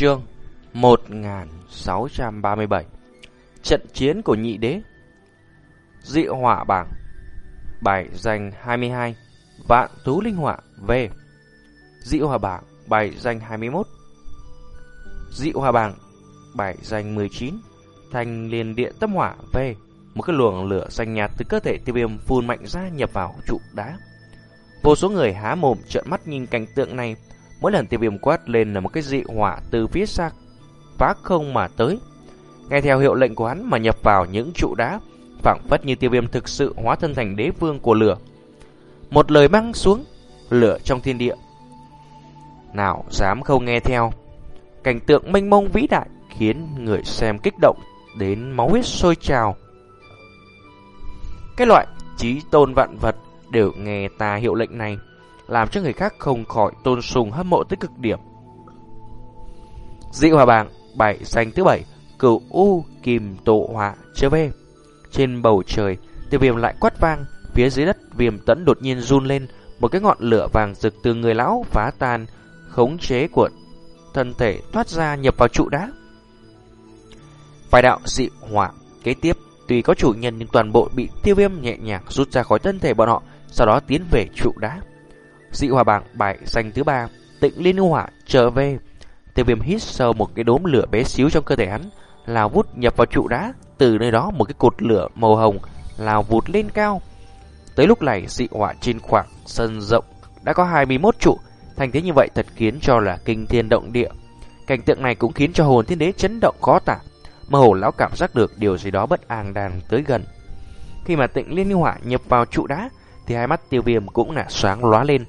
Chương 1637 Trận chiến của nhị đế. Dị hỏa bảng. Bài danh 22 Vạn tú linh hỏa V. Dị hỏa bảng, Bài danh 21 Dị hỏa bảng, Bài danh 19 Thành liền điện tâm hỏa V. Một cái luồng lửa xanh nhạt từ cơ thể tiêu viêm phun mạnh ra nhập vào trụ đá. Vô số người há mồm trợn mắt nhìn cảnh tượng này. Mỗi lần tiêu viêm quát lên là một cái dị hỏa từ phía xa phá không mà tới. Nghe theo hiệu lệnh của hắn mà nhập vào những trụ đá, phảng phất như tiêu viêm thực sự hóa thân thành đế vương của lửa. Một lời băng xuống, lửa trong thiên địa. Nào dám không nghe theo. Cảnh tượng mênh mông vĩ đại khiến người xem kích động đến máu huyết sôi trào. Cái loại trí tôn vạn vật đều nghe ta hiệu lệnh này làm cho người khác không khỏi tôn sùng hâm mộ tới cực điểm. Dị hòa bảng, bảy xanh thứ bảy, cửu u kìm tổ hỏa trở về. Trên bầu trời, tiêu viêm lại quát vang, phía dưới đất viêm tẫn đột nhiên run lên, một cái ngọn lửa vàng rực từ người lão phá tan, khống chế của thân thể thoát ra nhập vào trụ đá. Vài đạo dị hỏa kế tiếp tuy có chủ nhân nhưng toàn bộ bị tiêu viêm nhẹ nhàng rút ra khỏi thân thể bọn họ, sau đó tiến về trụ đá. Dị hòa bảng bại danh thứ ba, Tịnh liên hỏa trở về. Tiêu viêm hít sâu một cái đốm lửa bé xíu trong cơ thể hắn là vút nhập vào trụ đá. Từ nơi đó, một cái cột lửa màu hồng là vụt lên cao. Tới lúc này, dị hỏa trên khoảng sân rộng Đã có 21 trụ. Thành thế như vậy thật khiến cho là kinh thiên động địa. Cảnh tượng này cũng khiến cho hồn thiên đế chấn động khó tả. Mà hồ lão cảm giác được điều gì đó bất an đang tới gần. Khi mà tịnh liên hỏa nhập vào trụ đá, Thì hai mắt tiêu viêm cũng là sáng lóa lên.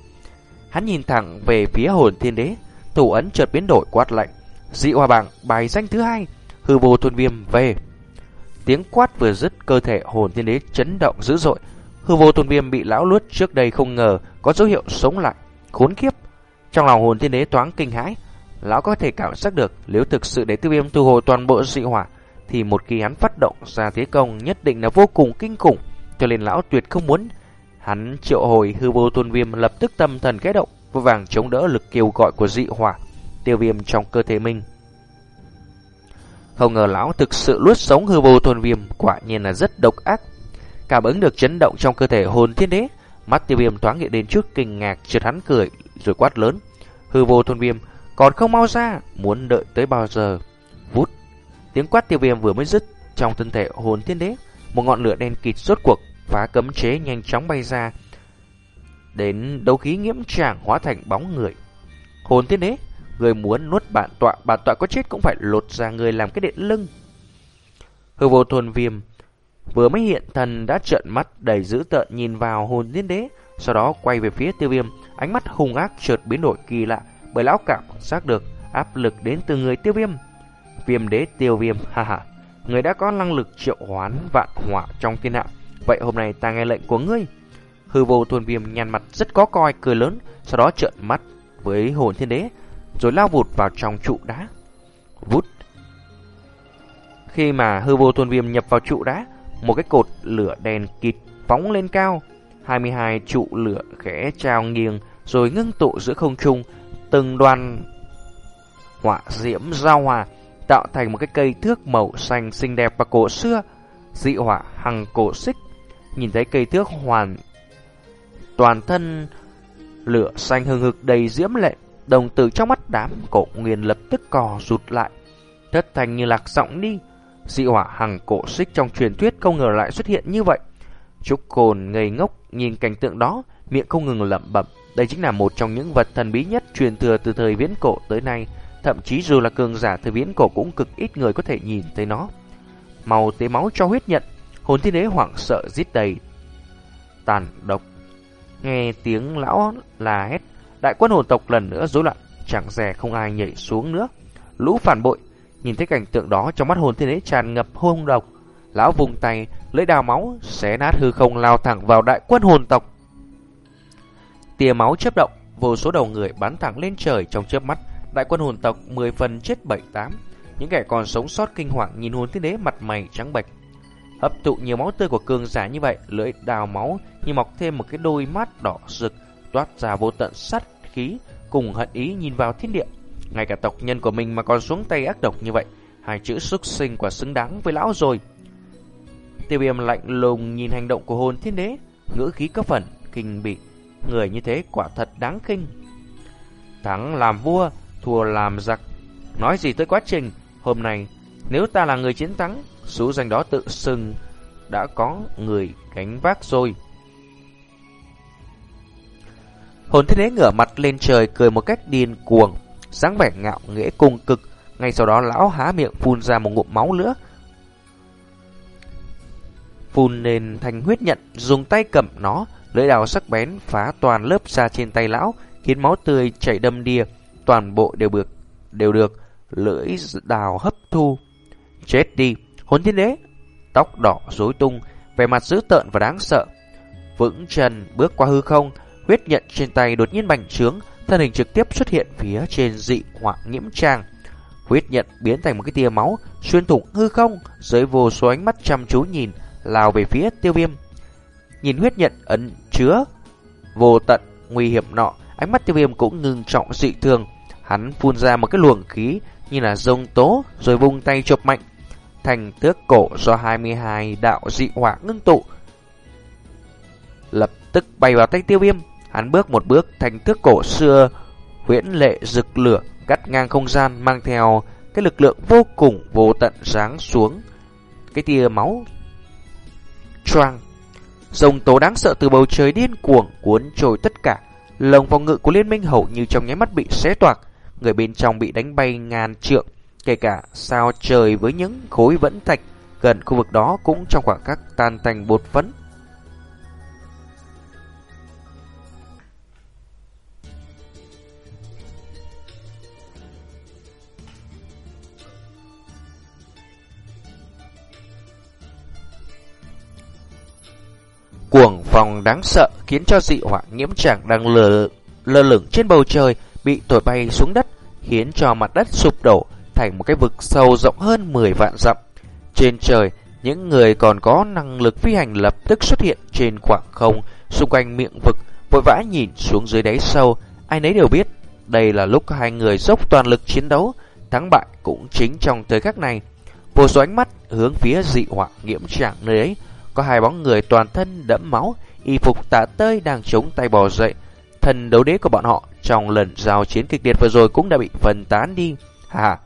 Hắn nhìn thẳng về phía hồn thiên đế, thủ ấn chợt biến đổi quát lạnh. Dị hòa bảng bài danh thứ hai, hư vô thuần viêm về. Tiếng quát vừa dứt, cơ thể hồn thiên đế chấn động dữ dội. Hư vô thuần viêm bị lão luốt trước đây không ngờ có dấu hiệu sống lại, khốn kiếp. Trong lòng hồn thiên đế thoáng kinh hãi, lão có thể cảm giác được nếu thực sự để tiêu viêm thu hồi toàn bộ dị hỏa thì một khi hắn phát động ra thế công nhất định là vô cùng kinh khủng, cho nên lão tuyệt không muốn Hắn triệu hồi hư vô tôn viêm lập tức tâm thần kết động, vô vàng chống đỡ lực kêu gọi của dị hỏa, tiêu viêm trong cơ thể mình. Không ngờ lão thực sự luốt sống hư vô tôn viêm, quả nhiên là rất độc ác. Cảm ứng được chấn động trong cơ thể hồn thiên đế, mắt tiêu viêm thoáng hiện đến trước kinh ngạc, chợt hắn cười, rồi quát lớn. Hư vô tôn viêm, còn không mau ra, muốn đợi tới bao giờ? Vút, tiếng quát tiêu viêm vừa mới dứt, trong thân thể hồn thiên đế, một ngọn lửa đen kịt rốt cuộc phá cấm chế nhanh chóng bay ra. Đến đấu khí nghiễm tràng hóa thành bóng người. Hồn tiên đế, người muốn nuốt bạn tọa, bạn tọa có chết cũng phải lột ra người làm cái điện lưng. Hư vô thuần viêm, vừa mới hiện thần đã trợn mắt đầy dữ tợn nhìn vào hồn thiên đế, sau đó quay về phía tiêu viêm, ánh mắt hung ác chợt biến đổi kỳ lạ, bởi lão cảm giác được áp lực đến từ người tiêu viêm. Viêm đế tiêu viêm, ha ha, người đã có năng lực triệu hoán vạn hỏa trong thiên hạ, Vậy hôm nay ta nghe lệnh của ngươi. Hư vô thuần viêm nhăn mặt rất có coi cười lớn, sau đó trợn mắt với hồn thiên đế, rồi lao vụt vào trong trụ đá. Vút. Khi mà hư vô thuần viêm nhập vào trụ đá, một cái cột lửa đèn kịt phóng lên cao. 22 trụ lửa khẽ trao nghiêng rồi ngưng tụ giữa không trung, từng đoàn hỏa diễm giao hòa tạo thành một cái cây thước màu xanh xinh đẹp và cổ xưa, dị hỏa hằng cổ xích Nhìn thấy cây thước hoàn toàn thân lửa xanh hừng hực đầy diễm lệ, đồng tử trong mắt đám cổ nguyên lập tức cò rụt lại, thất thành như lạc giọng đi. Dị hỏa hằng cổ xích trong truyền thuyết không ngờ lại xuất hiện như vậy. Trúc Cồn ngây ngốc nhìn cảnh tượng đó, miệng không ngừng lẩm bẩm. Đây chính là một trong những vật thần bí nhất truyền thừa từ thời viễn cổ tới nay. Thậm chí dù là cường giả thời viễn cổ cũng cực ít người có thể nhìn thấy nó. Màu tế máu cho huyết nhận, Hồn thiên đế hoảng sợ giết đầy. Tàn độc. Nghe tiếng lão là hét, Đại quân hồn tộc lần nữa rối loạn, Chẳng dè không ai nhảy xuống nữa. Lũ phản bội, Nhìn thấy cảnh tượng đó, trong mắt hồn thiên đế tràn ngập hung độc. Lão vùng tay, lấy đào máu, Xé nát hư không, lao thẳng vào đại quân hồn tộc. Tia máu chớp động, Vô số đầu người bắn thẳng lên trời trong chớp mắt. Đại quân hồn tộc 10 phần chết 7-8 Những kẻ còn sống sót kinh hoàng Nhìn hồn thiên đế mặt mày trắng bệch. Hấp thụ nhiều máu tươi của cường giả như vậy, lưỡi đào máu như mọc thêm một cái đôi mắt đỏ rực, toát ra vô tận sát khí cùng hận ý nhìn vào thiên địa. Ngay cả tộc nhân của mình mà còn xuống tay ác độc như vậy, hai chữ xuất sinh quả xứng đáng với lão rồi. Tiêu viêm lạnh lùng nhìn hành động của hồn thiên đế, ngữ khí cấp phần, kinh bị. Người như thế quả thật đáng kinh. Thắng làm vua, thua làm giặc. Nói gì tới quá trình, hôm nay nếu ta là người chiến thắng, số danh đó tự xưng đã có người gánh vác rồi. Hồn thiên đế ngửa mặt lên trời cười một cách điên cuồng, dáng vẻ ngạo nghễ cùng cực. Ngay sau đó lão há miệng phun ra một ngụm máu nữa. Phun lên thành huyết nhận, dùng tay cầm nó, lưỡi đào sắc bén phá toàn lớp da trên tay lão, khiến máu tươi chảy đâm đìa, toàn bộ đều được đều được lưỡi đào hấp thu. Chết đi, hồn thiên đế, tóc đỏ rối tung, vẻ mặt dữ tợn và đáng sợ. Vững chân bước qua hư không, huyết nhận trên tay đột nhiên bành trướng, thân hình trực tiếp xuất hiện phía trên dị họa nhiễm trang. Huyết nhận biến thành một cái tia máu, xuyên thủng hư không, dưới vô số ánh mắt chăm chú nhìn, lao về phía tiêu viêm. Nhìn huyết nhận ẩn chứa, vô tận, nguy hiểm nọ, ánh mắt tiêu viêm cũng ngừng trọng dị thường. Hắn phun ra một cái luồng khí như là rông tố, rồi vung tay chụp mạnh. Thành tước cổ do 22 đạo dị hỏa ngưng tụ. Lập tức bay vào tay tiêu viêm, Hắn bước một bước thành thước cổ xưa huyễn lệ rực lửa cắt ngang không gian mang theo cái lực lượng vô cùng vô tận giáng xuống. Cái tia máu choang dòng tố đáng sợ từ bầu trời điên cuồng cuốn trôi tất cả. Lồng phòng ngự của liên minh hầu như trong nháy mắt bị xé toạc người bên trong bị đánh bay ngàn trượng kể cả sao trời với những khối vẫn thạch gần khu vực đó cũng trong khoảng khắc tan thành bột phấn. Cuồng phòng đáng sợ khiến cho dị họa nhiễm chẳng đang lờ, lơ lửng trên bầu trời bị thổi bay xuống đất, khiến cho mặt đất sụp đổ thành một cái vực sâu rộng hơn 10 vạn dặm. Trên trời, những người còn có năng lực phi hành lập tức xuất hiện trên khoảng không xung quanh miệng vực, vội vã nhìn xuống dưới đáy sâu, ai nấy đều biết đây là lúc hai người dốc toàn lực chiến đấu, thắng bại cũng chính trong thời khắc này. Vô số ánh mắt hướng phía dị họa nhiễm trạng nơi ấy, có hai bóng người toàn thân đẫm máu, y phục tả tơi đang chống tay bò dậy. Thần đấu đế của bọn họ trong lần giao chiến kịch liệt vừa rồi cũng đã bị phân tán đi. Hà,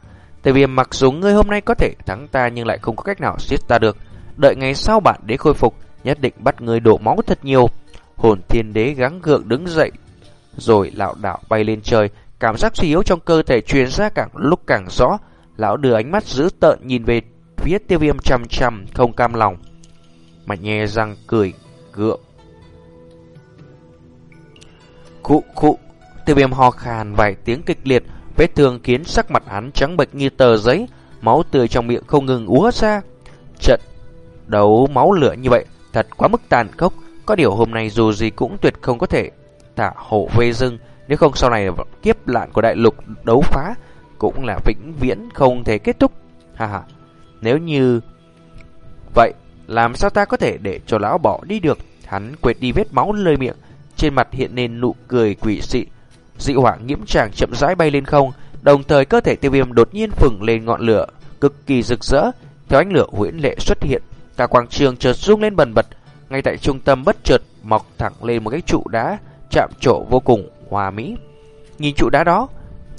tại vì mặc dù ngươi hôm nay có thể thắng ta nhưng lại không có cách nào giết ta được. Đợi ngày sau bạn đế khôi phục, nhất định bắt ngươi đổ máu thật nhiều. Hồn thiên đế gắng gượng đứng dậy, rồi lão đảo bay lên trời. Cảm giác suy yếu trong cơ thể truyền ra càng lúc càng rõ. Lão đưa ánh mắt dữ tợn nhìn về phía tiêu viêm chăm chăm không cam lòng mà nhe răng cười gượng. Khụ khụ, tiêu viêm ho khàn vài tiếng kịch liệt, vết thương khiến sắc mặt hắn trắng bệch như tờ giấy, máu tươi trong miệng không ngừng úa ra. Trận đấu máu lửa như vậy thật quá mức tàn khốc, có điều hôm nay dù gì cũng tuyệt không có thể tả hộ vê dưng, nếu không sau này kiếp lạn của đại lục đấu phá cũng là vĩnh viễn không thể kết thúc. Ha ha, nếu như vậy làm sao ta có thể để cho lão bỏ đi được? Hắn quệt đi vết máu lơi miệng, trên mặt hiện lên nụ cười quỷ dị. Dị hỏa nhiễm tràng chậm rãi bay lên không, đồng thời cơ thể tiêu viêm đột nhiên phừng lên ngọn lửa, cực kỳ rực rỡ. Theo ánh lửa huyễn lệ xuất hiện, cả quảng trường chợt rung lên bần bật. Ngay tại trung tâm bất chợt mọc thẳng lên một cái trụ đá chạm trổ vô cùng hòa mỹ. Nhìn trụ đá đó,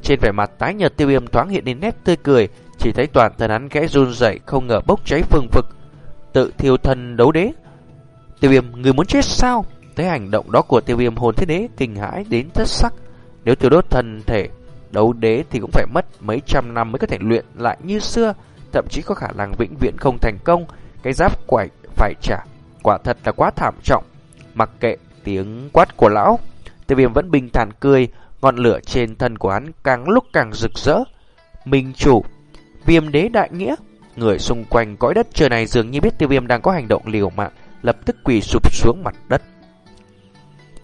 trên vẻ mặt tái nhợt tiêu viêm thoáng hiện lên nét tươi cười, chỉ thấy toàn thân hắn khẽ run rẩy không ngờ bốc cháy phừng phực tự thiêu thân đấu đế. Tiêu viêm, người muốn chết sao? Thấy hành động đó của tiêu viêm hồn thế đế kinh hãi đến thất sắc. Nếu tiêu đốt thân thể đấu đế thì cũng phải mất mấy trăm năm mới có thể luyện lại như xưa, thậm chí có khả năng vĩnh viễn không thành công. Cái giáp quải phải trả, quả thật là quá thảm trọng. Mặc kệ tiếng quát của lão, tiêu viêm vẫn bình thản cười, ngọn lửa trên thân của hắn càng lúc càng rực rỡ. Minh chủ, viêm đế đại nghĩa, Người xung quanh cõi đất trời này dường như biết tiêu viêm đang có hành động liều mạng, lập tức quỳ sụp xuống mặt đất.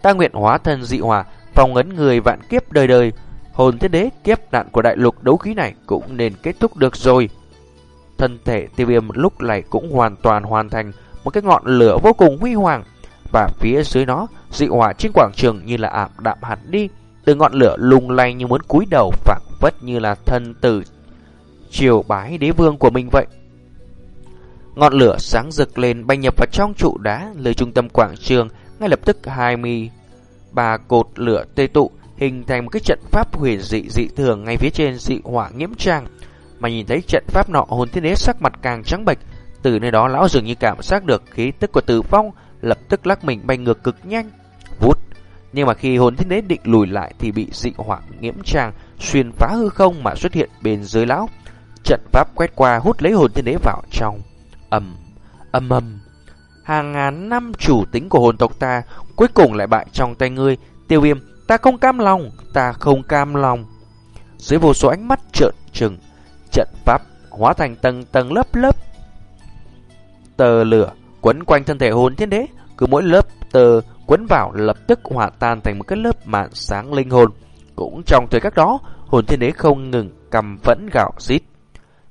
Ta nguyện hóa thân dị hòa, phòng ấn người vạn kiếp đời đời, hồn thế đế kiếp nạn của đại lục đấu khí này cũng nên kết thúc được rồi. Thân thể tiêu viêm lúc này cũng hoàn toàn hoàn thành một cái ngọn lửa vô cùng huy hoàng, và phía dưới nó, dị hỏa trên quảng trường như là ảm đạm hẳn đi, từ ngọn lửa lung lay như muốn cúi đầu phảng phất như là thân tử triều bái đế vương của mình vậy. Ngọn lửa sáng rực lên bay nhập vào trong trụ đá nơi trung tâm quảng trường, ngay lập tức ba cột lửa tê tụ hình thành một cái trận pháp huyền dị dị thường ngay phía trên dị hỏa nghiễm trang. Mà nhìn thấy trận pháp nọ hồn thiên đế sắc mặt càng trắng bệch, từ nơi đó lão dường như cảm giác được khí tức của Từ Phong, lập tức lắc mình bay ngược cực nhanh. Vút. Nhưng mà khi hồn thiên đế định lùi lại thì bị dị hỏa nghiễm trang xuyên phá hư không mà xuất hiện bên dưới lão. Trận pháp quét qua hút lấy hồn thiên đế vào trong. Ầm, ầm ầm. Hàng ngàn năm chủ tính của hồn tộc ta cuối cùng lại bại trong tay ngươi, Tiêu Viêm, ta không cam lòng, ta không cam lòng. Dưới vô số ánh mắt trợn trừng, trận pháp hóa thành tầng tầng lớp lớp tờ lửa quấn quanh thân thể hồn thiên đế, cứ mỗi lớp tờ quấn vào lập tức hòa tan thành một cái lớp mạn sáng linh hồn. Cũng trong thời khắc đó, hồn thiên đế không ngừng cầm vẫn gạo xít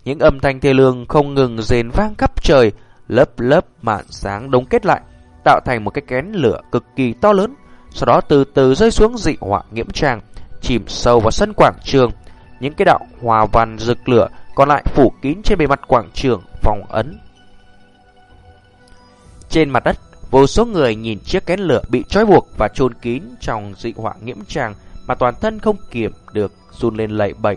Những âm thanh thê lương không ngừng rền vang khắp trời, lớp lớp mạn sáng đống kết lại, tạo thành một cái kén lửa cực kỳ to lớn. Sau đó từ từ rơi xuống dị họa nghiễm tràng, chìm sâu vào sân quảng trường. Những cái đạo hòa văn rực lửa còn lại phủ kín trên bề mặt quảng trường, phòng ấn. Trên mặt đất, vô số người nhìn chiếc kén lửa bị trói buộc và chôn kín trong dị họa nghiễm tràng mà toàn thân không kiểm được run lên lẩy bẩy.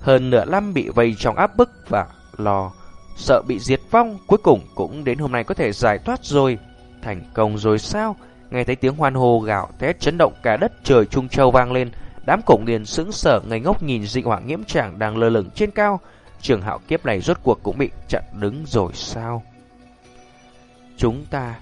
Hơn nửa năm bị vây trong áp bức và lò, sợ bị diệt vong, cuối cùng cũng đến hôm nay có thể giải thoát rồi. Thành công rồi sao? Nghe thấy tiếng hoan hô gạo thét chấn động cả đất trời Trung Châu vang lên, đám cổ nghiền sững sờ ngây ngốc nhìn dị hỏa nghiễm tràng đang lơ lửng trên cao. Trường hạo kiếp này rốt cuộc cũng bị chặn đứng rồi sao? Chúng ta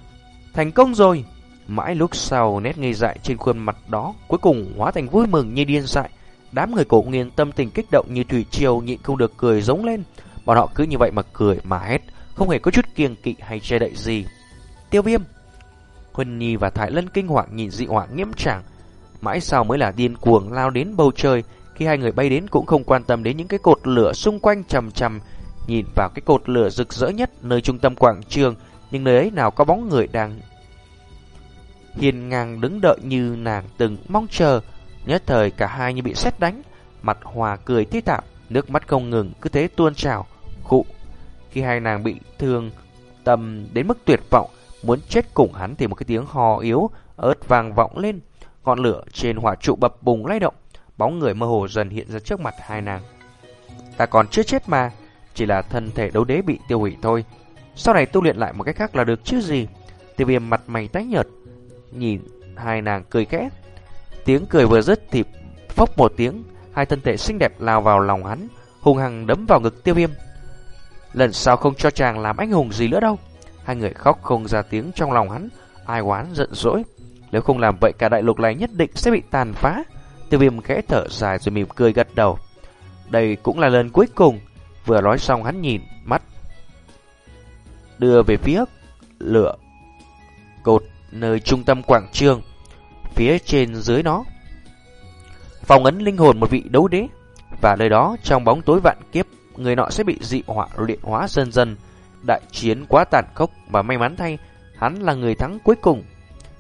thành công rồi! Mãi lúc sau nét ngây dại trên khuôn mặt đó cuối cùng hóa thành vui mừng như điên dại. Đám người cổ nghiền tâm tình kích động như thủy triều nhịn không được cười giống lên. Bọn họ cứ như vậy mà cười mà hét, không hề có chút kiêng kỵ hay che đậy gì. Tiêu viêm! Huân Nhi và Thái Lân kinh hoàng nhìn dị họa nghiêm tràng. Mãi sau mới là điên cuồng lao đến bầu trời, khi hai người bay đến cũng không quan tâm đến những cái cột lửa xung quanh chầm chầm, nhìn vào cái cột lửa rực rỡ nhất nơi trung tâm quảng trường, nhưng nơi ấy nào có bóng người đang hiền ngang đứng đợi như nàng từng mong chờ. Nhất thời cả hai như bị sét đánh, mặt hòa cười thi tạm, nước mắt không ngừng cứ thế tuôn trào, khụ. Khi hai nàng bị thương tâm đến mức tuyệt vọng, muốn chết cùng hắn thì một cái tiếng hò yếu ớt vang vọng lên, ngọn lửa trên hỏa trụ bập bùng lay động, bóng người mơ hồ dần hiện ra trước mặt hai nàng. Ta còn chưa chết mà, chỉ là thân thể đấu đế bị tiêu hủy thôi. Sau này tu luyện lại một cách khác là được chứ gì? Tiêu viêm mặt mày tái nhợt, nhìn hai nàng cười khẽ. Tiếng cười vừa dứt thì phốc một tiếng, hai thân thể xinh đẹp lao vào lòng hắn, hung hăng đấm vào ngực tiêu viêm. Lần sau không cho chàng làm anh hùng gì nữa đâu. Hai người khóc không ra tiếng trong lòng hắn, ai oán giận dỗi. Nếu không làm vậy cả đại lục này nhất định sẽ bị tàn phá. Tiêu viêm khẽ thở dài rồi mỉm cười gật đầu. Đây cũng là lần cuối cùng. Vừa nói xong hắn nhìn mắt. Đưa về phía lửa cột nơi trung tâm quảng trường. Phía trên dưới nó. Phòng ấn linh hồn một vị đấu đế. Và nơi đó trong bóng tối vạn kiếp người nọ sẽ bị dị hỏa luyện hóa dần dần. Đại chiến quá tàn khốc và may mắn thay, hắn là người thắng cuối cùng.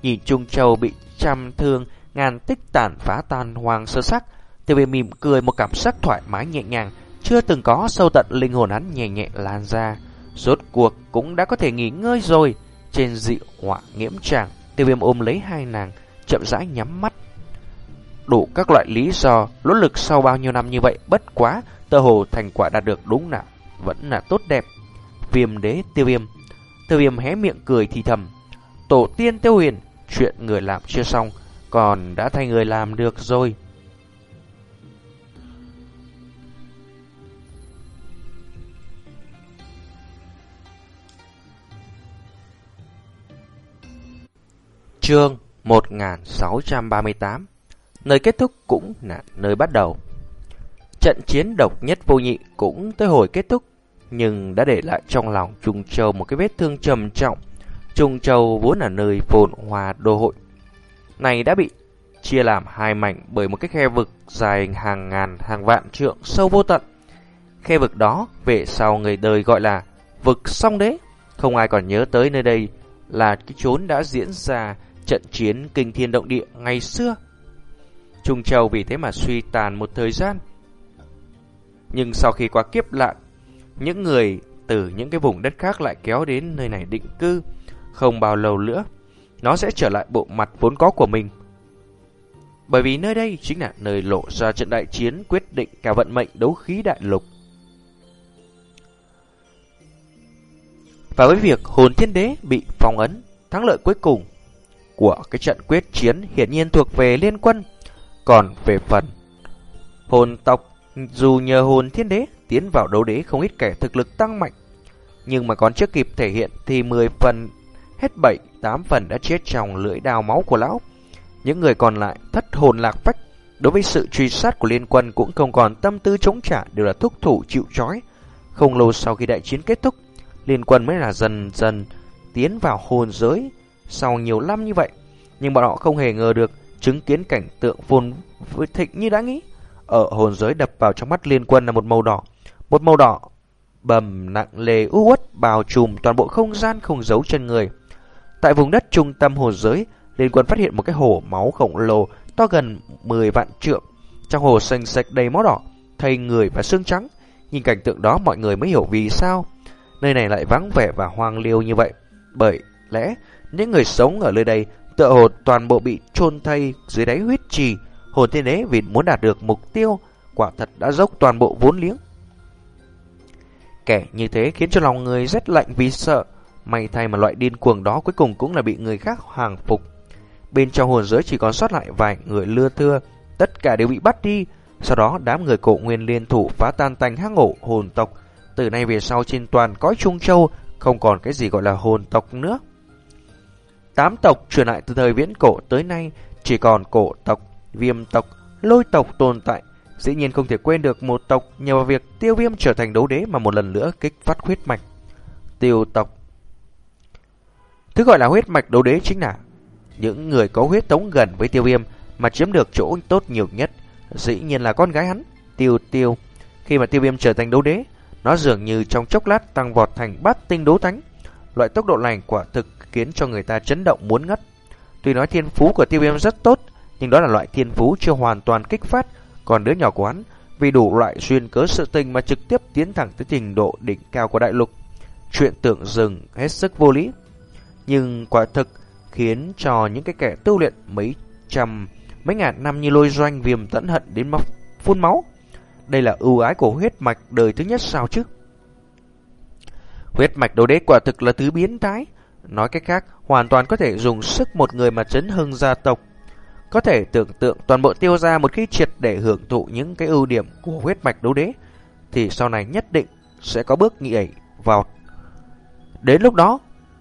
Nhìn Trung Châu bị trăm thương, ngàn tích tàn phá tan hoang sơ sắc, tiêu viêm mỉm cười một cảm giác thoải mái nhẹ nhàng, chưa từng có sâu tận linh hồn hắn nhẹ nhẹ lan ra. Rốt cuộc cũng đã có thể nghỉ ngơi rồi. Trên dị họa nghiễm tràng, tiêu viêm ôm lấy hai nàng, chậm rãi nhắm mắt. Đủ các loại lý do, lỗ lực sau bao nhiêu năm như vậy bất quá, tơ hồ thành quả đạt được đúng là vẫn là tốt đẹp. Viêm đế tiêu viêm, tiêu viêm hé miệng cười thì thầm. Tổ tiên tiêu huyền, chuyện người làm chưa xong, còn đã thay người làm được rồi. Chương 1638 Nơi kết thúc cũng là nơi bắt đầu. Trận chiến độc nhất vô nhị cũng tới hồi kết thúc, nhưng đã để lại trong lòng Trung Châu một cái vết thương trầm trọng. Trung Châu vốn là nơi phồn hoa đô hội. Này đã bị chia làm hai mảnh bởi một cái khe vực dài hàng ngàn hàng vạn trượng sâu vô tận. Khe vực đó về sau người đời gọi là vực song đế. Không ai còn nhớ tới nơi đây là cái chốn đã diễn ra trận chiến kinh thiên động địa ngày xưa. Trung Châu vì thế mà suy tàn một thời gian. Nhưng sau khi qua kiếp lạn, những người từ những cái vùng đất khác lại kéo đến nơi này định cư. Không bao lâu nữa, nó sẽ trở lại bộ mặt vốn có của mình. Bởi vì nơi đây chính là nơi lộ ra trận đại chiến quyết định cả vận mệnh đấu khí đại lục. Và với việc hồn thiên đế bị phong ấn, thắng lợi cuối cùng của cái trận quyết chiến hiển nhiên thuộc về liên quân. Còn về phần hồn tộc, dù nhờ hồn thiên đế tiến vào đấu đế không ít kẻ thực lực tăng mạnh, nhưng mà còn chưa kịp thể hiện thì 10 phần hết 7, 8 phần đã chết trong lưỡi đào máu của lão. Những người còn lại thất hồn lạc phách, đối với sự truy sát của liên quân cũng không còn tâm tư chống trả đều là thúc thủ chịu trói. Không lâu sau khi đại chiến kết thúc, liên quân mới là dần dần tiến vào hồn giới sau nhiều năm như vậy. Nhưng bọn họ không hề ngờ được chứng kiến cảnh tượng phồn thịnh như đã nghĩ. Ở hồn giới đập vào trong mắt liên quân là một màu đỏ. Một màu đỏ bầm nặng lề u uất bao trùm toàn bộ không gian không giấu chân người. Tại vùng đất trung tâm hồn giới, liên quân phát hiện một cái hồ máu khổng lồ to gần 10 vạn trượng. Trong hồ xanh sạch đầy máu đỏ, thay người và xương trắng. Nhìn cảnh tượng đó mọi người mới hiểu vì sao nơi này lại vắng vẻ và hoang liêu như vậy. Bởi lẽ những người sống ở nơi đây tựa hồ toàn bộ bị chôn thay dưới đáy huyết trì. Hồn thiên đế vì muốn đạt được mục tiêu quả thật đã dốc toàn bộ vốn liếng. Kẻ như thế khiến cho lòng người rất lạnh vì sợ. May thay mà loại điên cuồng đó cuối cùng cũng là bị người khác hàng phục. Bên trong hồn giới chỉ còn sót lại vài người lưa thưa, tất cả đều bị bắt đi. Sau đó đám người cổ nguyên liên thủ phá tan tành hắc ngộ hồn tộc. Từ nay về sau trên toàn cõi Trung Châu không còn cái gì gọi là hồn tộc nữa. Tám tộc truyền lại từ thời viễn cổ tới nay chỉ còn cổ tộc, viêm tộc, lôi tộc tồn tại. Dĩ nhiên không thể quên được một tộc nhờ vào việc tiêu viêm trở thành đấu đế mà một lần nữa kích phát huyết mạch. Tiêu tộc Thứ gọi là huyết mạch đấu đế chính là những người có huyết tống gần với tiêu viêm mà chiếm được chỗ tốt nhiều nhất. Dĩ nhiên là con gái hắn, tiêu tiêu. Khi mà tiêu viêm trở thành đấu đế, nó dường như trong chốc lát tăng vọt thành bát tinh đấu thánh. Loại tốc độ này quả thực khiến cho người ta chấn động muốn ngất. Tuy nói thiên phú của tiêu viêm rất tốt, nhưng đó là loại thiên phú chưa hoàn toàn kích phát. Còn đứa nhỏ của hắn, vì đủ loại duyên cớ sự tình mà trực tiếp tiến thẳng tới trình độ đỉnh cao của đại lục. Chuyện tưởng dừng hết sức vô lý. Nhưng quả thực khiến cho những cái kẻ tu luyện mấy trăm, mấy ngàn năm như lôi doanh viêm tẫn hận đến móc phun máu. Đây là ưu ái của huyết mạch đời thứ nhất sao chứ? Huyết mạch đồ đế quả thực là thứ biến thái. Nói cách khác, hoàn toàn có thể dùng sức một người mà chấn hưng gia tộc. Có thể tưởng tượng toàn bộ tiêu gia một khi triệt để hưởng thụ những cái ưu điểm của huyết mạch đấu đế, thì sau này nhất định sẽ có bước nhảy vào. Đến lúc đó,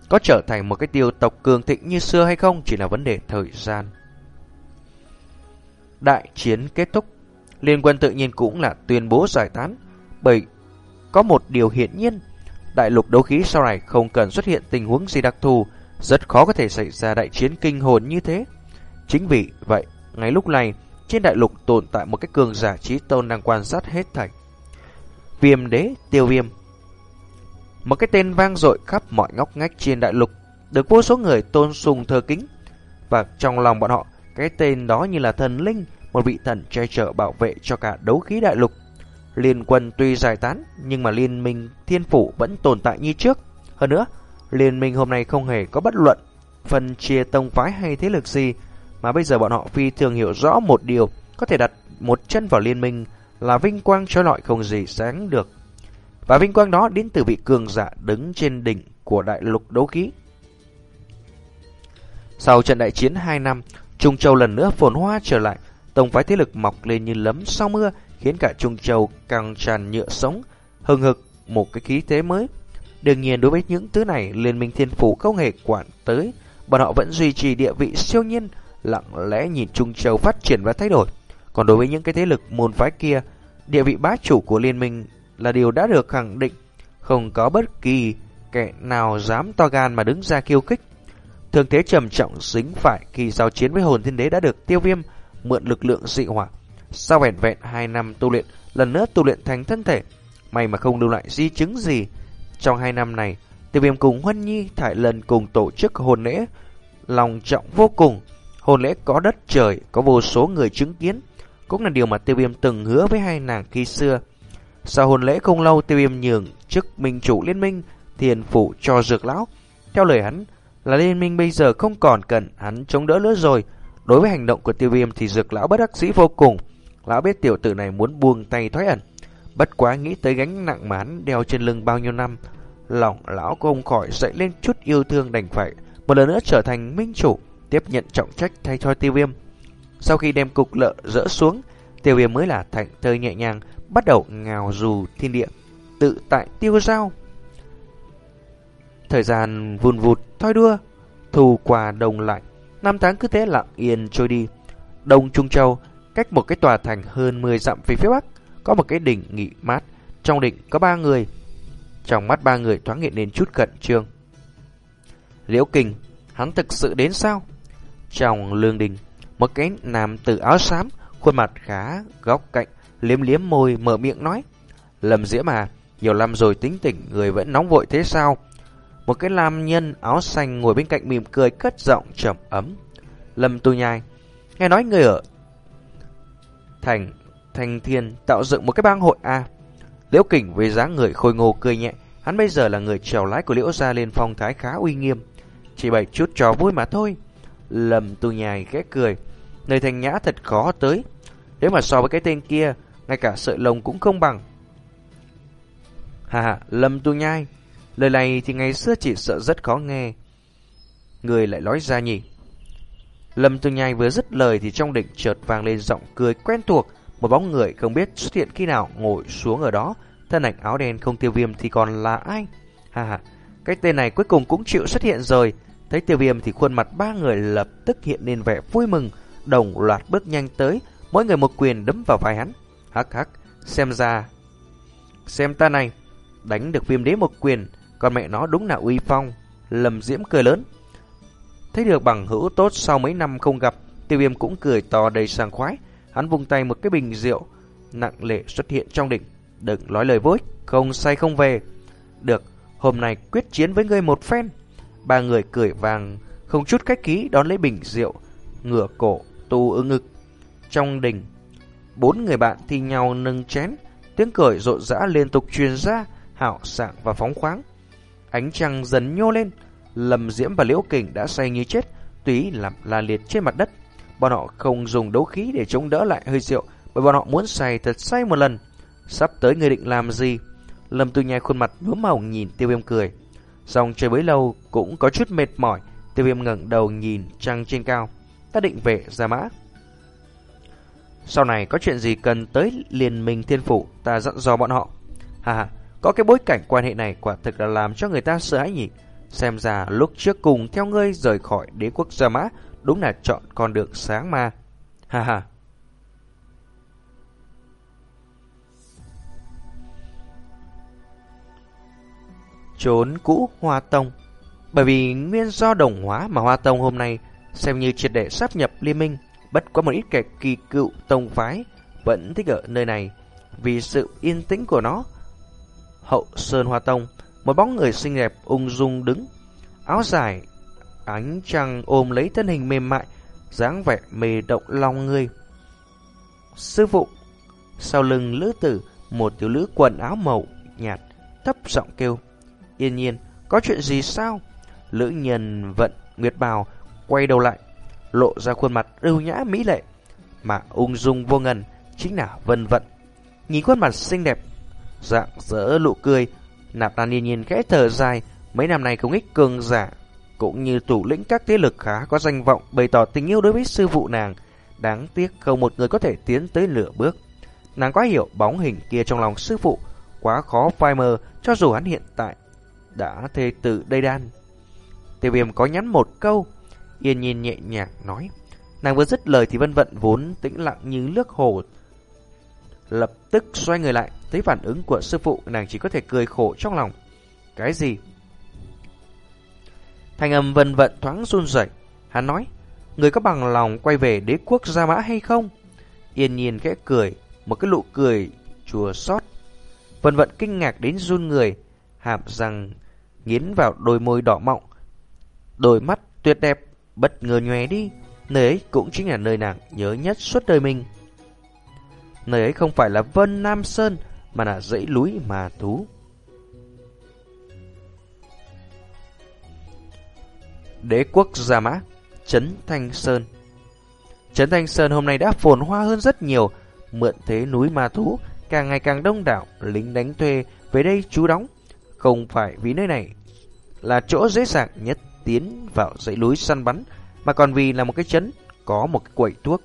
có trở thành một cái tiêu tộc cường thịnh như xưa hay không chỉ là vấn đề thời gian. Đại chiến kết thúc, liên quân tự nhiên cũng là tuyên bố giải tán, bởi có một điều hiển nhiên đại lục đấu khí sau này không cần xuất hiện tình huống gì đặc thù, rất khó có thể xảy ra đại chiến kinh hồn như thế. Chính vì vậy, ngay lúc này, trên đại lục tồn tại một cái cường giả trí tôn đang quan sát hết thảy. Viêm đế tiêu viêm Một cái tên vang dội khắp mọi ngóc ngách trên đại lục, được vô số người tôn sùng thờ kính. Và trong lòng bọn họ, cái tên đó như là thần linh, một vị thần che chở bảo vệ cho cả đấu khí đại lục. Liên quân tuy giải tán, nhưng mà liên minh thiên phủ vẫn tồn tại như trước. Hơn nữa, liên minh hôm nay không hề có bất luận phần chia tông phái hay thế lực gì, mà bây giờ bọn họ phi thường hiểu rõ một điều, có thể đặt một chân vào liên minh là vinh quang cho loại không gì sáng được. Và vinh quang đó đến từ vị cường giả đứng trên đỉnh của đại lục đấu khí. Sau trận đại chiến 2 năm, Trung Châu lần nữa phồn hoa trở lại, tông phái thế lực mọc lên như lấm sau mưa, khiến cả Trung Châu càng tràn nhựa sống, hừng hực một cái khí thế mới. Đương nhiên đối với những thứ này, Liên minh Thiên Phủ không hề quản tới, bọn họ vẫn duy trì địa vị siêu nhiên, lặng lẽ nhìn Trung Châu phát triển và thay đổi. Còn đối với những cái thế lực môn phái kia, địa vị bá chủ của liên minh là điều đã được khẳng định, không có bất kỳ kẻ nào dám to gan mà đứng ra khiêu khích. Thường thế trầm trọng dính phải khi giao chiến với hồn thiên đế đã được tiêu viêm mượn lực lượng dị hỏa sau vẹn vẹn 2 năm tu luyện, lần nữa tu luyện thành thân thể. May mà không lưu lại di chứng gì. Trong 2 năm này, tiêu viêm cùng Huân Nhi thải lần cùng tổ chức hồn lễ, lòng trọng vô cùng. Hôn lễ có đất trời, có vô số người chứng kiến, cũng là điều mà tiêu viêm từng hứa với hai nàng khi xưa. Sau hôn lễ không lâu tiêu viêm nhường chức minh chủ liên minh thiền phụ cho dược lão. Theo lời hắn là liên minh bây giờ không còn cần hắn chống đỡ nữa rồi. Đối với hành động của tiêu viêm thì dược lão bất đắc dĩ vô cùng. Lão biết tiểu tử này muốn buông tay thoái ẩn. Bất quá nghĩ tới gánh nặng mà hắn đeo trên lưng bao nhiêu năm. Lòng lão không khỏi dậy lên chút yêu thương đành phải một lần nữa trở thành minh chủ tiếp nhận trọng trách thay cho tiêu viêm. Sau khi đem cục lợ rỡ xuống, tiêu viêm mới là thành thơi nhẹ nhàng, bắt đầu ngào dù thiên địa, tự tại tiêu giao. Thời gian vùn vụt, thoi đua, thù quà đồng lại, năm tháng cứ thế lặng yên trôi đi. Đông Trung Châu, cách một cái tòa thành hơn 10 dặm về phía bắc, có một cái đỉnh nghỉ mát. Trong đỉnh có ba người. Trong mắt ba người thoáng hiện lên chút cận trương. Liễu Kình, hắn thực sự đến sao? Trong lương đình, một cái nam tử áo xám, khuôn mặt khá góc cạnh, liếm liếm môi mở miệng nói. Lầm dĩa mà, nhiều năm rồi tính tỉnh người vẫn nóng vội thế sao? Một cái nam nhân áo xanh ngồi bên cạnh mỉm cười cất giọng trầm ấm. Lâm tu nhai, nghe nói người ở thành thành thiên tạo dựng một cái bang hội a. À. Liễu Kình với dáng người khôi ngô cười nhẹ, hắn bây giờ là người trèo lái của Liễu gia lên phong thái khá uy nghiêm, chỉ bày chút trò vui mà thôi. Lâm tu nhai ghét cười, nơi thành nhã thật khó tới. Nếu mà so với cái tên kia, ngay cả sợi lông cũng không bằng. Hà hà, Lâm tu nhai, lời này thì ngày xưa chỉ sợ rất khó nghe. Người lại nói ra nhỉ. Lâm tu nhai vừa dứt lời thì trong đỉnh chợt vang lên giọng cười quen thuộc, một bóng người không biết xuất hiện khi nào ngồi xuống ở đó, thân ảnh áo đen không tiêu viêm thì còn là ai? Hà hà, cái tên này cuối cùng cũng chịu xuất hiện rồi. Thấy tiêu viêm thì khuôn mặt ba người lập tức hiện lên vẻ vui mừng, đồng loạt bước nhanh tới, mỗi người một quyền đấm vào vai hắn. Hắc hắc, xem ra, xem ta này, đánh được viêm đế một quyền, còn mẹ nó đúng là uy phong. Lầm diễm cười lớn. Thấy được bằng hữu tốt sau mấy năm không gặp, tiêu viêm cũng cười to đầy sàng khoái. Hắn vung tay một cái bình rượu, nặng lệ xuất hiện trong đỉnh. Đừng nói lời vối, không say không về. Được, hôm nay quyết chiến với ngươi một phen. Ba người cười vàng, không chút cách ký đón lấy bình rượu, ngửa cổ, tu ứng ngực. Trong đình bốn người bạn thi nhau nâng chén, tiếng cười rộn rã liên tục truyền ra, hảo sảng và phóng khoáng. Ánh trăng dần nhô lên, Lâm Diễm và Liễu Kình đã say như chết, túy làm la liệt trên mặt đất. Bọn họ không dùng đấu khí để chống đỡ lại hơi rượu, bởi bọn họ muốn say thật say một lần. Sắp tới người định làm gì? Lâm Tư Nhai khuôn mặt nhuốm màu nhìn Tiêu Viêm cười. Dòng chơi bấy lâu cũng có chút mệt mỏi, Tiêu Viêm ngẩng đầu nhìn trăng trên cao. Ta định vệ ra mã. Sau này có chuyện gì cần tới liên minh thiên phủ, ta dặn dò bọn họ. Hà hà, có cái bối cảnh quan hệ này quả thực là làm cho người ta sợ hãi nhỉ. Xem ra lúc trước cùng theo ngươi rời khỏi đế quốc Gia Mã đúng là chọn con đường sáng mà. Ha ha. Trốn cũ Hoa Tông Bởi vì nguyên do đồng hóa mà Hoa Tông hôm nay xem như triệt để sáp nhập liên minh, bất quá một ít kẻ kỳ cựu tông phái vẫn thích ở nơi này vì sự yên tĩnh của nó. Hậu Sơn Hoa Tông, một bóng người xinh đẹp ung dung đứng, áo dài ánh trăng ôm lấy thân hình mềm mại, dáng vẻ mê động lòng người. Sư phụ, sau lưng lữ tử, một thiếu nữ quần áo màu nhạt, thấp giọng kêu. Yên nhiên, có chuyện gì sao? Lữ nhân vận nguyệt bào, quay đầu lại, lộ ra khuôn mặt ưu nhã mỹ lệ, mà ung dung vô ngần, chính là vân vận. Nhìn khuôn mặt xinh đẹp, dạng dỡ nụ cười, nạp đàn yên nhiên khẽ thở dài, mấy năm này không ít cường giả cũng như thủ lĩnh các thế lực khá có danh vọng bày tỏ tình yêu đối với sư phụ nàng. Đáng tiếc không một người có thể tiến tới nửa bước. Nàng quá hiểu bóng hình kia trong lòng sư phụ, quá khó phai mờ cho dù hắn hiện tại đã thê tự đây đan. Tiêu viêm có nhắn một câu, yên nhiên nhẹ nhàng nói. Nàng vừa dứt lời thì vân vận vốn tĩnh lặng như nước hồ. Lập tức xoay người lại, thấy phản ứng của sư phụ, nàng chỉ có thể cười khổ trong lòng. Cái gì? Thanh âm vân vận thoáng run rẩy. Hắn nói, người có bằng lòng quay về đế quốc Gia Mã hay không? Yên nhiên khẽ cười, một cái nụ cười chùa xót. Vân vận kinh ngạc đến run người, hàm răng nghiến vào đôi môi đỏ mọng. Đôi mắt tuyệt đẹp, bất ngờ nhòe đi, Nơi ấy cũng chính là nơi nàng nhớ nhất suốt đời mình. Nơi ấy không phải là Vân Nam Sơn mà là dãy núi mà thú. Đế quốc Gia Mã, Trấn Thanh Sơn Trấn Thanh Sơn hôm nay đã phồn hoa hơn rất nhiều, mượn thế núi ma thú càng ngày càng đông đảo, lính đánh thuê về đây trú đóng. Không phải vì nơi này là chỗ dễ dàng nhất tiến vào dãy núi săn bắn, mà còn vì là một cái trấn có một cái quầy thuốc.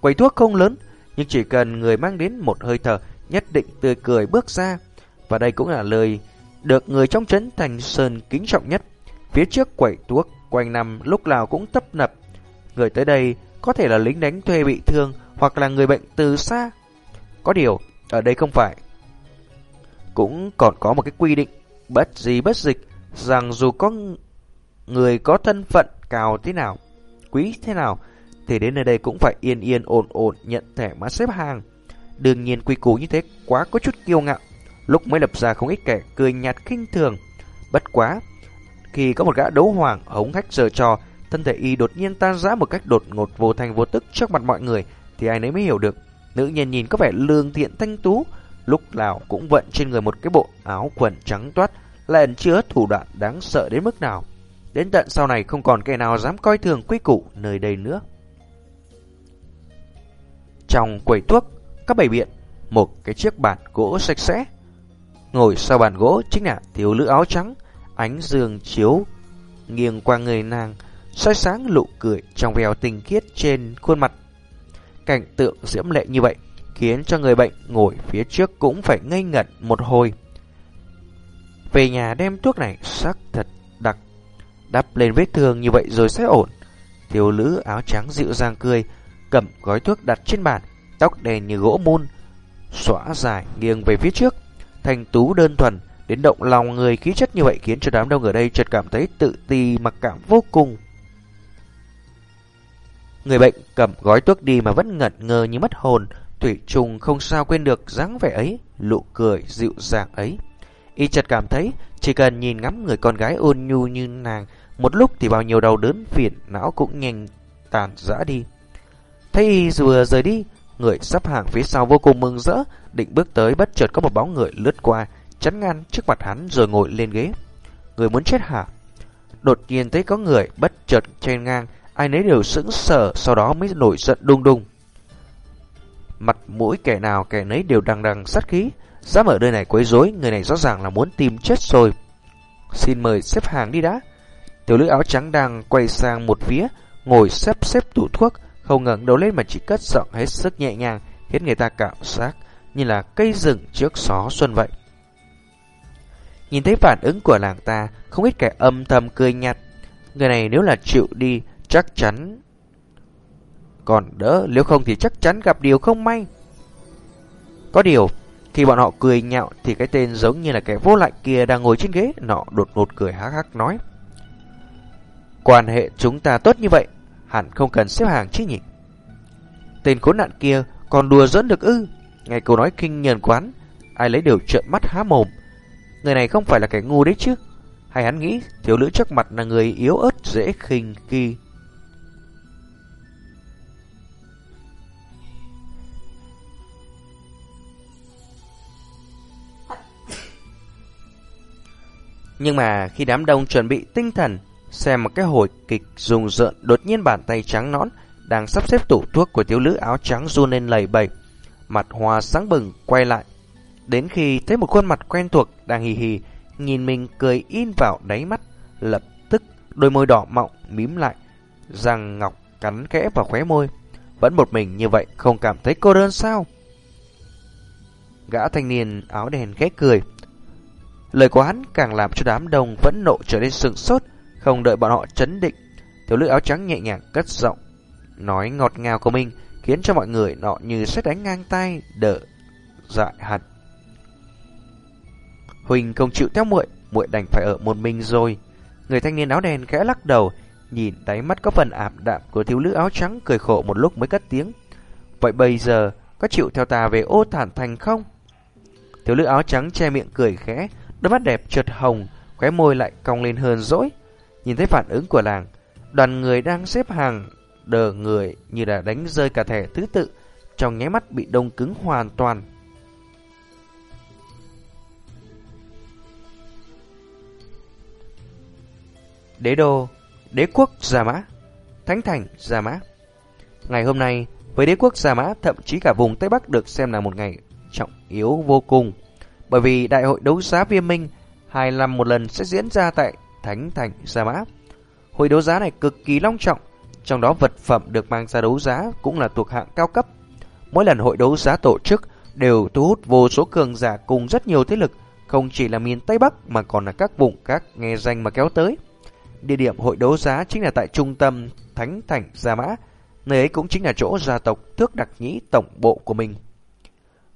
Quầy thuốc không lớn, nhưng chỉ cần người mang đến một hơi thở nhất định tươi cười bước ra. Và đây cũng là lời được người trong trấn Thành Sơn kính trọng nhất. Phía trước quầy thuốc quanh năm lúc nào cũng tấp nập. Người tới đây có thể là lính đánh thuê bị thương hoặc là người bệnh từ xa. Có điều, ở đây không phải. Cũng còn có một cái quy định bất gì bất dịch rằng dù có người có thân phận cao thế nào, quý thế nào, thì đến nơi đây cũng phải yên yên ổn ổn nhận thẻ mà xếp hàng. Đương nhiên quy củ như thế quá có chút kiêu ngạo. Lúc mới lập ra không ít kẻ cười nhạt khinh thường. Bất quá, khi có một gã đấu hoàng hống hách giờ trò, thân thể y đột nhiên tan rã một cách đột ngột vô thành vô tức trước mặt mọi người, thì ai nấy mới hiểu được. Nữ nhân nhìn có vẻ lương thiện thanh tú, lúc nào cũng vận trên người một cái bộ áo quần trắng toát, lại ẩn chứa thủ đoạn đáng sợ đến mức nào. Đến tận sau này không còn kẻ nào dám coi thường quy củ nơi đây nữa. Trong quầy thuốc, các bày biện, một cái chiếc bàn gỗ sạch sẽ. Ngồi sau bàn gỗ chính là thiếu nữ áo trắng, ánh dương chiếu nghiêng qua người nàng, soi sáng lụ cười trong veo tình khiết trên khuôn mặt. Cảnh tượng diễm lệ như vậy khiến cho người bệnh ngồi phía trước cũng phải ngây ngẩn một hồi. Về nhà đem thuốc này sắc thật đặc, đắp lên vết thương như vậy rồi sẽ ổn. Thiếu nữ áo trắng dịu dàng cười, cầm gói thuốc đặt trên bàn, tóc đen như gỗ mun, xõa dài nghiêng về phía trước. Thành tú đơn thuần, đến động lòng người khí chất như vậy khiến cho đám đông ở đây chợt cảm thấy tự ti mặc cảm vô cùng. Người bệnh cầm gói thuốc đi mà vẫn ngẩn ngơ như mất hồn, Thủy trùng không sao quên được dáng vẻ ấy, lụ cười dịu dàng ấy. Y chợt cảm thấy chỉ cần nhìn ngắm người con gái ôn nhu như nàng, một lúc thì bao nhiêu đau đớn phiền não cũng nhanh tàn rã đi. Thấy y vừa rời đi, người sắp hàng phía sau vô cùng mừng rỡ, định bước tới bất chợt có một bóng người lướt qua, chắn ngăn trước mặt hắn rồi ngồi lên ghế. Người muốn chết hả? Đột nhiên thấy có người bất chợt trên ngang, ai nấy đều sững sờ, sau đó mới nổi giận đung đung. Mặt mũi kẻ nào kẻ nấy đều đằng đằng sát khí, dám ở nơi này quấy rối, người này rõ ràng là muốn tìm chết rồi. Xin mời xếp hàng đi đã. Tiểu nữ áo trắng đang quay sang một phía, ngồi xếp xếp tủ thuốc, không ngẩng đầu lên mà chỉ cất giọng hết sức nhẹ nhàng, khiến người ta cảm giác như là cây rừng trước xó xuân vậy. Nhìn thấy phản ứng của làng ta, không ít kẻ âm thầm cười nhạt. Người này nếu là chịu đi, chắc chắn còn đỡ, nếu không thì chắc chắn gặp điều không may. Có điều, khi bọn họ cười nhạo thì cái tên giống như là kẻ vô lại kia đang ngồi trên ghế, nọ đột ngột cười hắc hắc nói. Quan hệ chúng ta tốt như vậy, hẳn không cần xếp hàng chứ nhỉ? Tên khốn nạn kia còn đùa dẫn được ư? Ngay câu nói kinh nhờn quán, ai lấy đều trợn mắt há mồm. Người này không phải là kẻ ngu đấy chứ? Hay hắn nghĩ thiếu nữ trước mặt là người yếu ớt dễ khinh khi Nhưng mà khi đám đông chuẩn bị tinh thần xem một cái hồi kịch rùng rợn, đột nhiên bàn tay trắng nõn đang sắp xếp tủ thuốc của thiếu nữ áo trắng run lên lầy bầy, mặt hoa sáng bừng quay lại. Đến khi thấy một khuôn mặt quen thuộc đang hì hì, nhìn mình cười in vào đáy mắt, lập tức đôi môi đỏ mọng mím lại, răng ngọc cắn kẽ vào khóe môi. Vẫn một mình như vậy không cảm thấy cô đơn sao? Gã thanh niên áo đèn ghét cười, Lời của hắn càng làm cho đám đông vẫn nộ trở nên sừng sốt, không đợi bọn họ chấn định. Thiếu nữ áo trắng nhẹ nhàng cất giọng, nói ngọt ngào của mình, khiến cho mọi người nọ như xét đánh ngang tay, đỡ dại hẳn. Huỳnh không chịu theo muội, muội đành phải ở một mình rồi. Người thanh niên áo đen khẽ lắc đầu, nhìn đáy mắt có phần ảm đạm của thiếu nữ áo trắng cười khổ một lúc mới cất tiếng. Vậy bây giờ có chịu theo ta về ô thản thành không? Thiếu nữ áo trắng che miệng cười khẽ, Đôi mắt đẹp chợt hồng, khóe môi lại cong lên hơn dỗi. Nhìn thấy phản ứng của làng, đoàn người đang xếp hàng đờ người như là đánh rơi cả thẻ thứ tự, trong nháy mắt bị đông cứng hoàn toàn. Đế đô, đế quốc Gia Mã, Thánh thành Gia Mã. Ngày hôm nay, với đế quốc Gia Mã, thậm chí cả vùng Tây Bắc được xem là một ngày trọng yếu vô cùng. Bởi vì đại hội đấu giá viêm minh hai năm một lần sẽ diễn ra tại Thánh thành Gia Mã. Hội đấu giá này cực kỳ long trọng, trong đó vật phẩm được mang ra đấu giá cũng là thuộc hạng cao cấp. Mỗi lần hội đấu giá tổ chức đều thu hút vô số cường giả cùng rất nhiều thế lực, không chỉ là miền Tây Bắc mà còn là các vùng các nghe danh mà kéo tới. Địa điểm hội đấu giá chính là tại trung tâm Thánh Thành Gia Mã, nơi ấy cũng chính là chỗ gia tộc Thước Đặc Nhĩ tổng bộ của mình.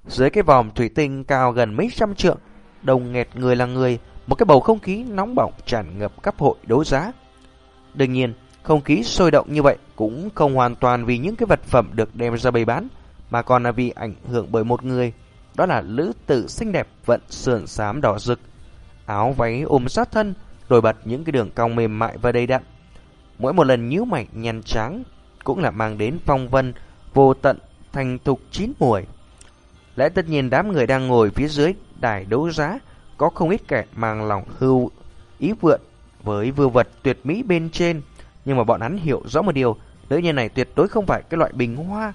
Dưới cái vòm thủy tinh cao gần mấy trăm trượng, đồng nghẹt người là người, một cái bầu không khí nóng bỏng tràn ngập cấp hội đấu giá. Đương nhiên, không khí sôi động như vậy cũng không hoàn toàn vì những cái vật phẩm được đem ra bày bán, mà còn là vì ảnh hưởng bởi một người, đó là nữ tử xinh đẹp vận sườn xám đỏ rực, áo váy ôm sát thân, nổi bật những cái đường cong mềm mại và đầy đặn. Mỗi một lần nhíu mày nhăn trắng cũng là mang đến phong vân vô tận thành thục chín mùi. Lẽ tất nhiên đám người đang ngồi phía dưới đài đấu giá có không ít kẻ mang lòng hưu ý vượn với vưu vật tuyệt mỹ bên trên, nhưng mà bọn hắn hiểu rõ một điều, nữ nhân này tuyệt đối không phải cái loại bình hoa.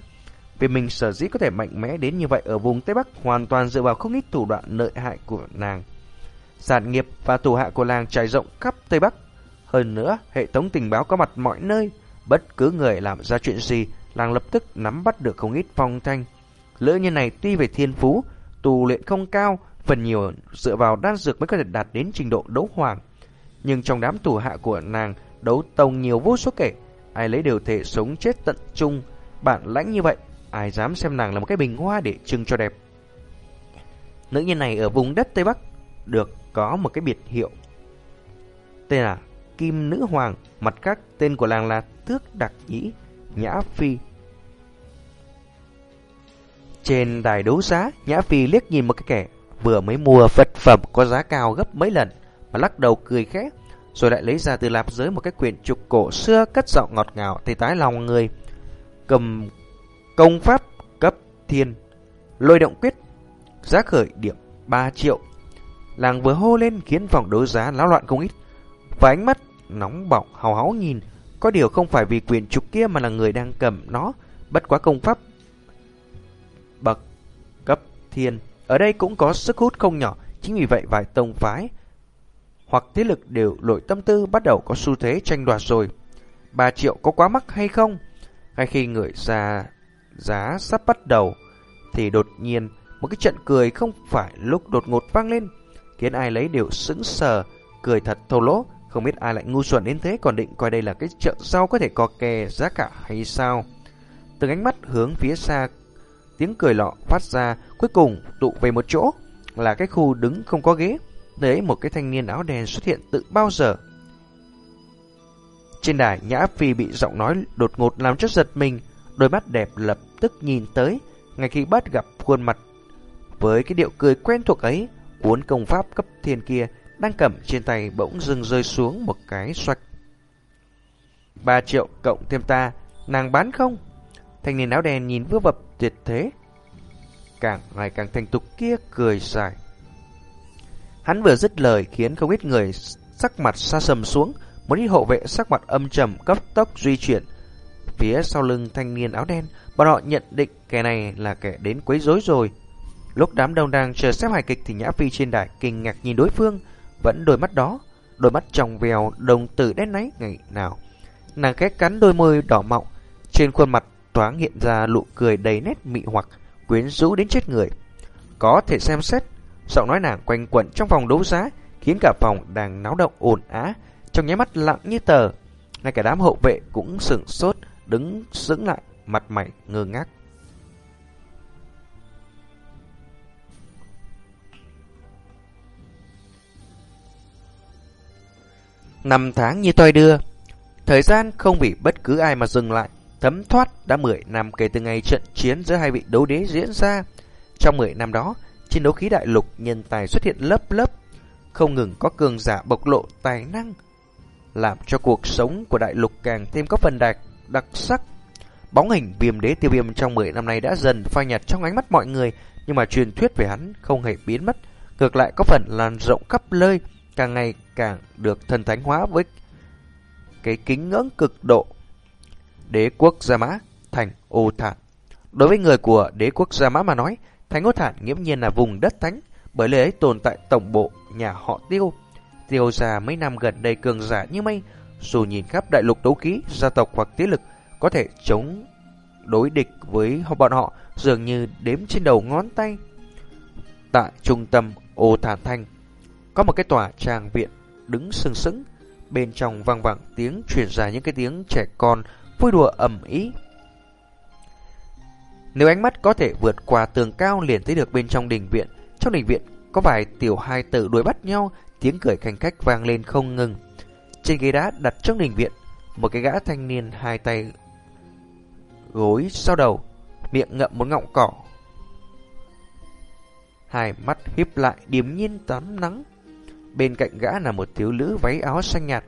Vì mình sở dĩ có thể mạnh mẽ đến như vậy ở vùng Tây Bắc hoàn toàn dựa vào không ít thủ đoạn lợi hại của nàng. Sản nghiệp và thủ hạ của làng trải rộng khắp Tây Bắc. Hơn nữa, hệ thống tình báo có mặt mọi nơi. Bất cứ người làm ra chuyện gì, làng lập tức nắm bắt được không ít phong thanh. Lỡ như này tuy về thiên phú, tu luyện không cao, phần nhiều dựa vào đan dược mới có thể đạt đến trình độ đấu hoàng. Nhưng trong đám thủ hạ của nàng, đấu tông nhiều vô số kể, ai lấy đều thể sống chết tận trung. Bản lãnh như vậy, ai dám xem nàng là một cái bình hoa để trưng cho đẹp. Nữ nhân này ở vùng đất Tây Bắc được có một cái biệt hiệu tên là Kim Nữ Hoàng, mặt khác tên của làng là Tước Đặc Nhĩ, Nhã Phi. Trên đài đấu giá, Nhã Phi liếc nhìn một cái kẻ vừa mới mua vật phẩm có giá cao gấp mấy lần mà lắc đầu cười khẽ, rồi lại lấy ra từ lạp giới một cái quyển trục cổ xưa cất giọng ngọt ngào thì tái lòng người. Cầm công pháp cấp thiên, lôi động quyết, giá khởi điểm 3 triệu Làng vừa hô lên khiến phòng đấu giá náo loạn không ít. Và ánh mắt nóng bỏng hào háo nhìn, có điều không phải vì quyển trục kia mà là người đang cầm nó, bất quá công pháp thiên. Ở đây cũng có sức hút không nhỏ, chính vì vậy vài tông phái hoặc thế lực đều lội tâm tư bắt đầu có xu thế tranh đoạt rồi. 3 triệu có quá mắc hay không? Ngay khi người ra giá sắp bắt đầu thì đột nhiên một cái trận cười không phải lúc đột ngột vang lên khiến ai lấy đều sững sờ, cười thật thô lỗ, không biết ai lại ngu xuẩn đến thế còn định coi đây là cái chợ rau có thể co kè giá cả hay sao. Từng ánh mắt hướng phía xa, tiếng cười lọ phát ra, cuối cùng tụ về một chỗ, là cái khu đứng không có ghế. Đấy một cái thanh niên áo đen xuất hiện tự bao giờ. Trên đài, Nhã Phi bị giọng nói đột ngột làm cho giật mình, đôi mắt đẹp lập tức nhìn tới, ngay khi bắt gặp khuôn mặt. Với cái điệu cười quen thuộc ấy, Cuốn công pháp cấp thiên kia đang cầm trên tay bỗng dưng rơi xuống một cái xoạch. ba triệu cộng thêm ta, nàng bán không? Thanh niên áo đen nhìn vưa vập tuyệt thế. Càng ngày càng thành tục kia cười dài. Hắn vừa dứt lời khiến không ít người sắc mặt xa sầm xuống, một ít hộ vệ sắc mặt âm trầm cấp tốc di chuyển. Phía sau lưng thanh niên áo đen, bọn họ nhận định kẻ này là kẻ đến quấy rối rồi. Lúc đám đông đang chờ xếp hài kịch thì Nhã Phi trên đài kinh ngạc nhìn đối phương, vẫn đôi mắt đó, đôi mắt trong vèo đồng tử đen náy ngày nào. Nàng khét cắn đôi môi đỏ mọng, trên khuôn mặt thoáng hiện ra nụ cười đầy nét mị hoặc, quyến rũ đến chết người. Có thể xem xét, giọng nói nàng quanh quẩn trong phòng đấu giá, khiến cả phòng đang náo động ồn á, trong nháy mắt lặng như tờ. Ngay cả đám hậu vệ cũng sửng sốt, đứng sững lại, mặt mày ngơ ngác. Năm tháng như toi đưa, thời gian không bị bất cứ ai mà dừng lại, thấm thoát đã 10 năm kể từ ngày trận chiến giữa hai vị đấu đế diễn ra. Trong 10 năm đó, trên đấu khí đại lục nhân tài xuất hiện lớp lớp, không ngừng có cường giả bộc lộ tài năng, làm cho cuộc sống của đại lục càng thêm có phần đặc đặc sắc. Bóng hình viêm đế tiêu viêm trong 10 năm nay đã dần phai nhạt trong ánh mắt mọi người, nhưng mà truyền thuyết về hắn không hề biến mất, ngược lại có phần lan rộng khắp nơi, càng ngày càng được thần thánh hóa với cái kính ngưỡng cực độ. Đế quốc Gia Mã, thành ô thản. Đối với người của đế quốc Gia Mã mà nói, thành ô thản nghiễm nhiên là vùng đất thánh, bởi lẽ tồn tại tổng bộ nhà họ tiêu. Tiêu gia mấy năm gần đây cường giả như mây, dù nhìn khắp đại lục đấu khí, gia tộc hoặc thế lực có thể chống đối địch với bọn họ dường như đếm trên đầu ngón tay. Tại trung tâm ô thản thanh, có một cái tòa trang viện đứng sừng sững, bên trong vang vẳng tiếng truyền ra những cái tiếng trẻ con vui đùa ầm ĩ. Nếu ánh mắt có thể vượt qua tường cao liền thấy được bên trong đình viện, trong đình viện có vài tiểu hai tử đuổi bắt nhau, tiếng cười khanh khách vang lên không ngừng. Trên ghế đá đặt trong đình viện, một cái gã thanh niên hai tay gối sau đầu, miệng ngậm một ngọng cỏ. Hai mắt híp lại điềm nhiên tắm nắng. Bên cạnh gã là một thiếu nữ váy áo xanh nhạt,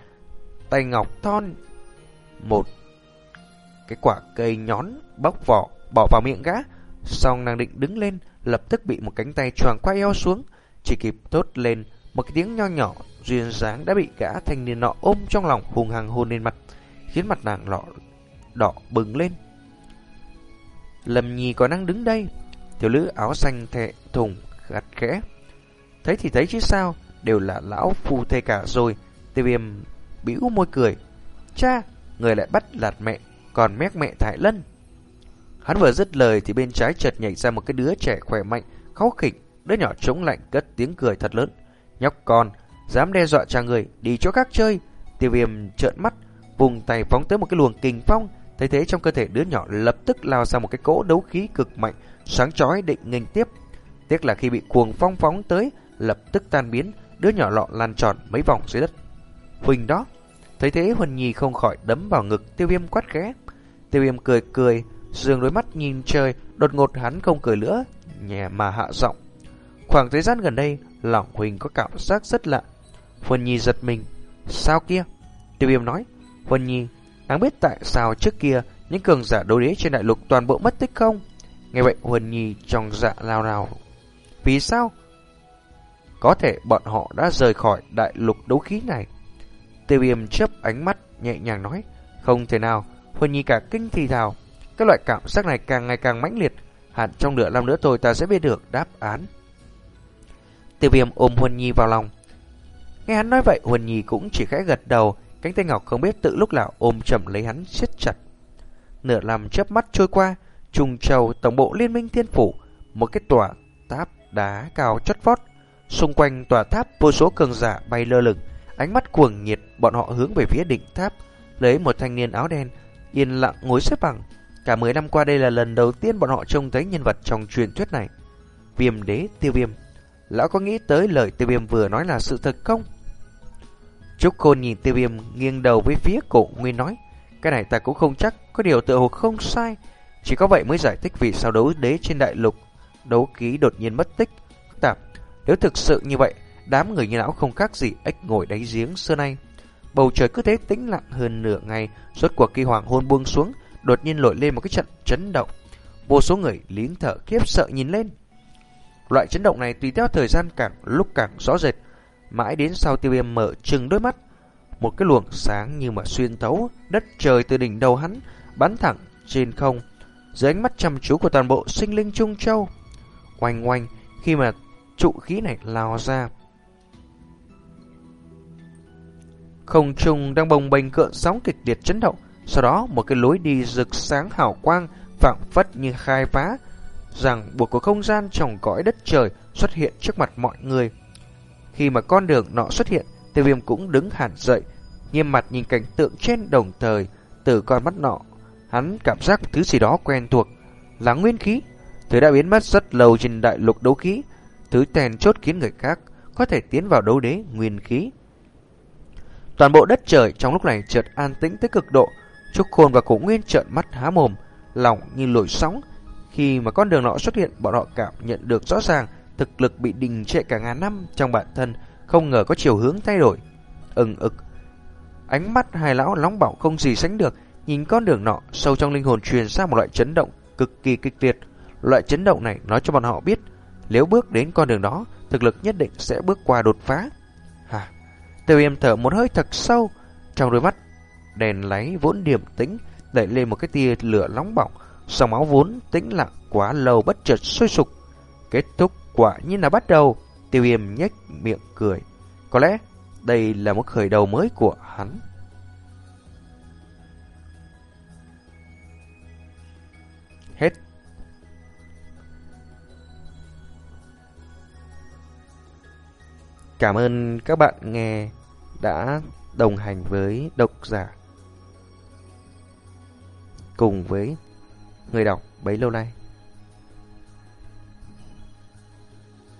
tay ngọc thon, một cái quả cây nhón bóc vỏ bỏ vào miệng gã. Xong nàng định đứng lên, lập tức bị một cánh tay choàng qua eo xuống, chỉ kịp tốt lên một cái tiếng nho nhỏ duyên dáng đã bị gã thanh niên nọ ôm trong lòng hùng hằng hôn lên mặt, khiến mặt nàng lọ đỏ bừng lên. Lâm Nhi có năng đứng đây, tiểu nữ áo xanh thệ thùng gạt khẽ. Thấy thì thấy chứ sao, đều là lão phu thê cả rồi. Tiêu viêm bĩu môi cười. Cha, người lại bắt lạt mẹ, còn mép mẹ thải lân. Hắn vừa dứt lời thì bên trái chợt nhảy ra một cái đứa trẻ khỏe mạnh, khóc khỉnh, đứa nhỏ chống lạnh cất tiếng cười thật lớn. Nhóc con, dám đe dọa cha người, đi chỗ khác chơi. Tiêu viêm trợn mắt, vùng tay phóng tới một cái luồng kình phong, thấy thế trong cơ thể đứa nhỏ lập tức lao ra một cái cỗ đấu khí cực mạnh, sáng chói định nghênh tiếp. Tiếc là khi bị cuồng phong phóng tới, lập tức tan biến, đứa nhỏ lọ lan tròn mấy vòng dưới đất. Huỳnh đó, thấy thế Huỳnh Nhi không khỏi đấm vào ngực tiêu viêm quát ghé. Tiêu viêm cười cười, dường đôi mắt nhìn trời, đột ngột hắn không cười nữa, nhẹ mà hạ giọng. Khoảng thời gian gần đây, lòng Huỳnh có cảm giác rất lạ. Huỳnh Nhi giật mình. Sao kia? Tiêu viêm nói. Huỳnh Nhi, đáng biết tại sao trước kia những cường giả đấu đế trên đại lục toàn bộ mất tích không? Nghe vậy Huỳnh Nhi trong dạ lao nào. Vì sao? Có thể bọn họ đã rời khỏi đại lục đấu khí này. Tiêu viêm chớp ánh mắt nhẹ nhàng nói. Không thể nào, Huân Nhi cả kinh thì thào. Các loại cảm giác này càng ngày càng mãnh liệt. Hạn trong nửa năm nữa thôi ta sẽ biết được đáp án. Tiêu viêm ôm Huân Nhi vào lòng. Nghe hắn nói vậy, Huân Nhi cũng chỉ khẽ gật đầu, cánh tay ngọc không biết tự lúc nào ôm chầm lấy hắn siết chặt. Nửa năm chớp mắt trôi qua, trùng trầu tổng bộ liên minh thiên phủ, một cái tòa tháp đá cao chót vót. Xung quanh tòa tháp vô số cường giả bay lơ lửng, ánh mắt cuồng nhiệt bọn họ hướng về phía đỉnh tháp, lấy một thanh niên áo đen, yên lặng ngồi xếp bằng. Cả 10 năm qua đây là lần đầu tiên bọn họ trông thấy nhân vật trong truyền thuyết này. Viêm đế tiêu viêm Lão có nghĩ tới lời tiêu viêm vừa nói là sự thật không? Trúc Khôn nhìn tiêu viêm nghiêng đầu với phía cổ Nguyên nói Cái này ta cũng không chắc Có điều tự hồ không sai Chỉ có vậy mới giải thích vì sao đấu đế trên đại lục Đấu ký đột nhiên mất tích Tạp Nếu thực sự như vậy Đám người như lão không khác gì ếch ngồi đáy giếng xưa nay Bầu trời cứ thế tĩnh lặng hơn nửa ngày Suốt cuộc kỳ hoàng hôn buông xuống Đột nhiên nổi lên một cái trận chấn động Vô số người lính thở kiếp sợ nhìn lên Loại chấn động này tùy theo thời gian càng lúc càng rõ rệt, mãi đến sau tiêu viêm mở trừng đôi mắt. Một cái luồng sáng như mà xuyên thấu đất trời từ đỉnh đầu hắn, bắn thẳng trên không, dưới ánh mắt chăm chú của toàn bộ sinh linh Trung Châu. Oanh oanh, khi mà trụ khí này lao ra. Không trung đang bồng bềnh cợn sóng kịch liệt chấn động, sau đó một cái lối đi rực sáng hào quang vạn phất như khai phá rằng buộc của không gian trong cõi đất trời xuất hiện trước mặt mọi người. Khi mà con đường nọ xuất hiện, tiêu viêm cũng đứng hẳn dậy, nghiêm mặt nhìn cảnh tượng trên đồng thời, từ con mắt nọ, hắn cảm giác thứ gì đó quen thuộc, là nguyên khí. Thứ đã biến mất rất lâu trên đại lục đấu khí, thứ tèn chốt khiến người khác có thể tiến vào đấu đế nguyên khí. Toàn bộ đất trời trong lúc này chợt an tĩnh tới cực độ, Trúc Khôn và Cổ Nguyên trợn mắt há mồm, lòng như lội sóng, khi mà con đường nọ xuất hiện, bọn họ cảm nhận được rõ ràng thực lực bị đình trệ cả ngàn năm trong bản thân, không ngờ có chiều hướng thay đổi. Ừng ực. Ánh mắt hai lão nóng bỏng không gì sánh được, nhìn con đường nọ, sâu trong linh hồn truyền ra một loại chấn động cực kỳ kịch liệt. Loại chấn động này nói cho bọn họ biết, nếu bước đến con đường đó, thực lực nhất định sẽ bước qua đột phá. Tiêu viêm thở một hơi thật sâu, trong đôi mắt đèn láy vốn điềm tĩnh đẩy lên một cái tia lửa nóng bỏng, dòng máu vốn tĩnh lặng quá lâu bất chợt sôi sục. Kết thúc quả như là bắt đầu, tiêu viêm nhếch miệng cười. Có lẽ đây là một khởi đầu mới của hắn. Hết Cảm ơn các bạn nghe đã đồng hành với độc giả cùng với người đọc bấy lâu nay.